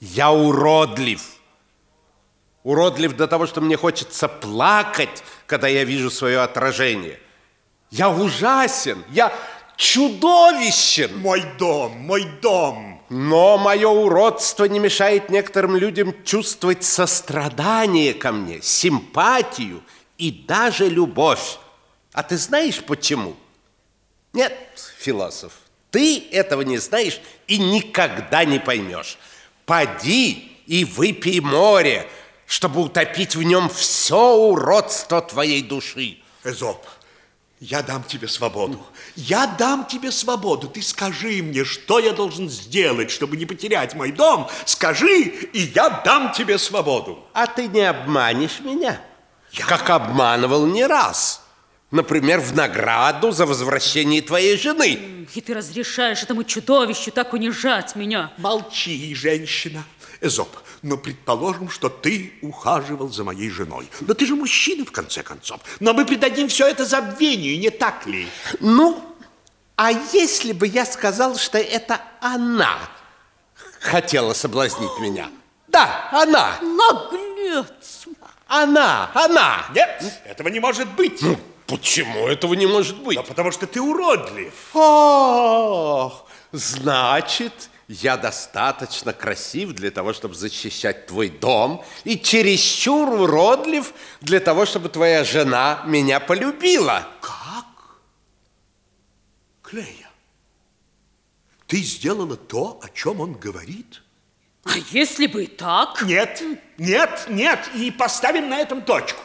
Я уродлив. Уродлив до того, что мне хочется плакать, когда я вижу свое отражение. Я ужасен, я чудовищен. Мой дом, мой дом. Но мое уродство не мешает некоторым людям чувствовать сострадание ко мне, симпатию и даже любовь. А ты знаешь почему? Нет, философ, ты этого не знаешь и никогда не поймешь. Поди и выпей море, чтобы утопить в нем все уродство твоей души. Эзоп, я дам тебе свободу. Я дам тебе свободу. Ты скажи мне, что я должен сделать, чтобы не потерять мой дом. Скажи, и я дам тебе свободу. А ты не обманешь меня, я... как обманывал не раз. Например, в награду за возвращение твоей жены. И ты разрешаешь этому чудовищу так унижать меня. Молчи, женщина. Эзоп, но предположим, что ты ухаживал за моей женой. Но ты же мужчина, в конце концов. Но мы придадим все это забвению, не так ли? Ну, а если бы я сказал, что это она хотела соблазнить меня? Да, она. Наглец. Она, она. Нет, этого не может быть. Ну, почему этого не может быть? Да потому что ты уродлив. Ох, значит, я достаточно красив для того, чтобы защищать твой дом, и чересчур уродлив для того, чтобы твоя жена меня полюбила. Как? Клея, ты сделала то, о чем он говорит? А если бы и так? Нет, нет, нет, и поставим на этом точку.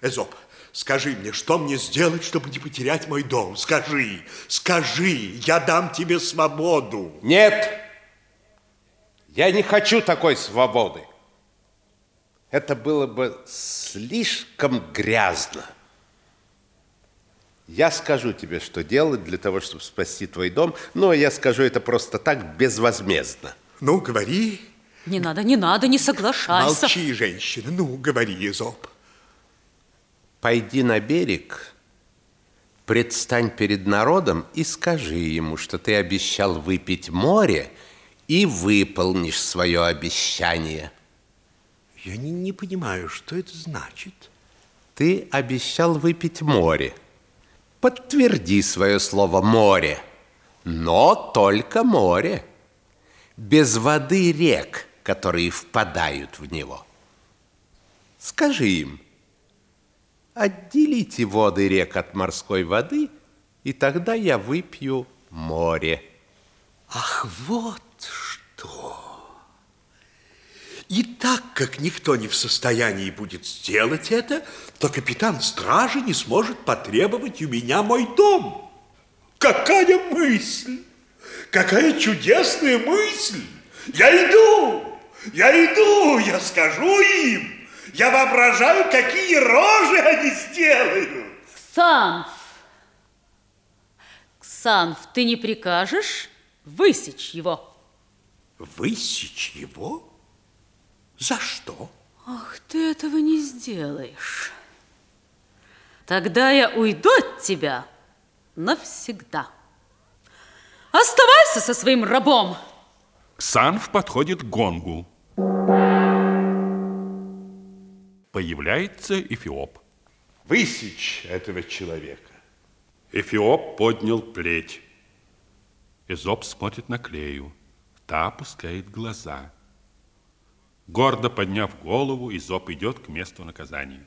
Эзоп, Скажи мне, что мне сделать, чтобы не потерять мой дом? Скажи, скажи, я дам тебе свободу. Нет, я не хочу такой свободы. Это было бы слишком грязно. Я скажу тебе, что делать для того, чтобы спасти твой дом, но я скажу это просто так, безвозмездно. Ну, говори. Не надо, не надо, не соглашайся. Молчи, женщина. Ну, говори, Езоп. Пойди на берег, предстань перед народом и скажи ему, что ты обещал выпить море, и выполнишь свое обещание. Я не, не понимаю, что это значит. Ты обещал выпить море. Подтверди свое слово «море». Но только море. Без воды рек, которые впадают в него. Скажи им, отделите воды рек от морской воды, и тогда я выпью море. Ах, вот что? И так как никто не в состоянии будет сделать это, то капитан стражи не сможет потребовать у меня мой дом. Какая мысль! Какая чудесная мысль! Я иду! Я иду! Я скажу им! Я воображаю, какие рожи они сделают! Ксанф! Ксанф, ты не прикажешь высечь его? Высечь его? За что? Ах, ты этого не сделаешь. Тогда я уйду от тебя навсегда. Оставайся со своим рабом. Ксанф подходит к гонгу. Появляется Эфиоп. Высечь этого человека. Эфиоп поднял плеть. Эзоп смотрит на Клею. Та опускает глаза. Гордо подняв голову, Эзоп идет к месту наказания.